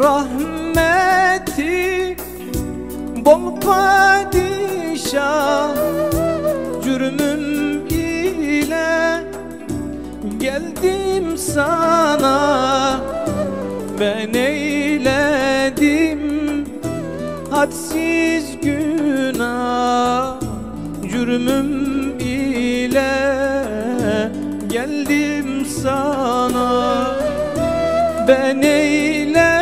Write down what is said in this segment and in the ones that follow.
Rahmeti bol padişah. Cürmüm ile geldim sana. Ben eyledim hadsiz günah. Cürmüm ile geldim sana. Ben eyledim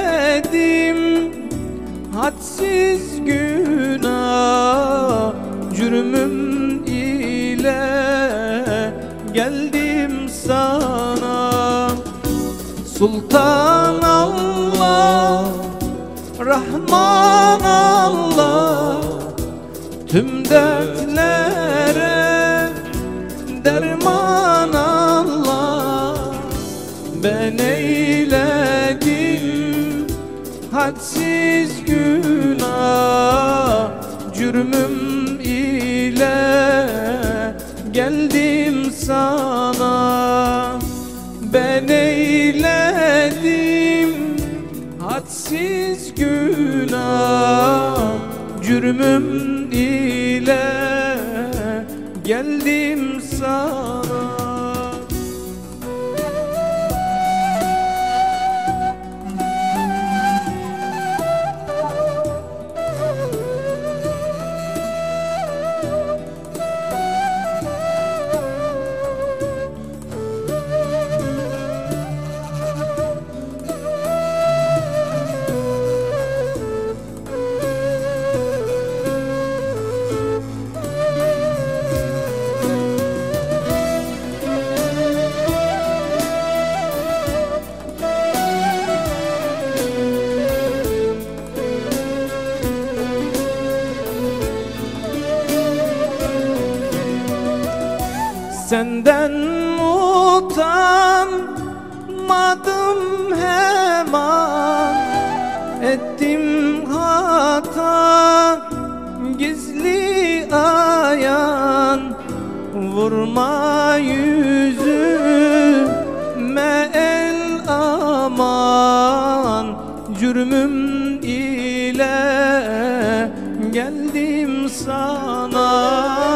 hadsiz günah Cürmüm ile geldim sana. Sultan Allah Rahman Allah Tüm dertlere derman Allah. Ben eyledim hadsiz günah. Cürmüm ile geldim sana. Ben eyledim hadsiz günah. Cürmüm ile geldim sana Senden utanmadım hemen. Ettim hata gizli ayan. Vurma yüzüme el aman. Cürmüm ile geldim sana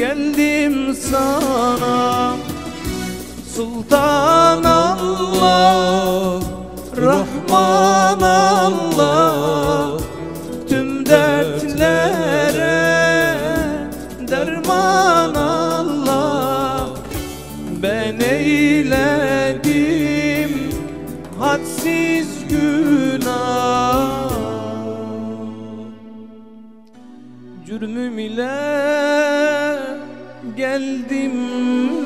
geldim sana. Sultan Allah Rahman Allah. Tüm dertlere derman Allah. Ben eyledim hadsiz Cürmüm ile geldim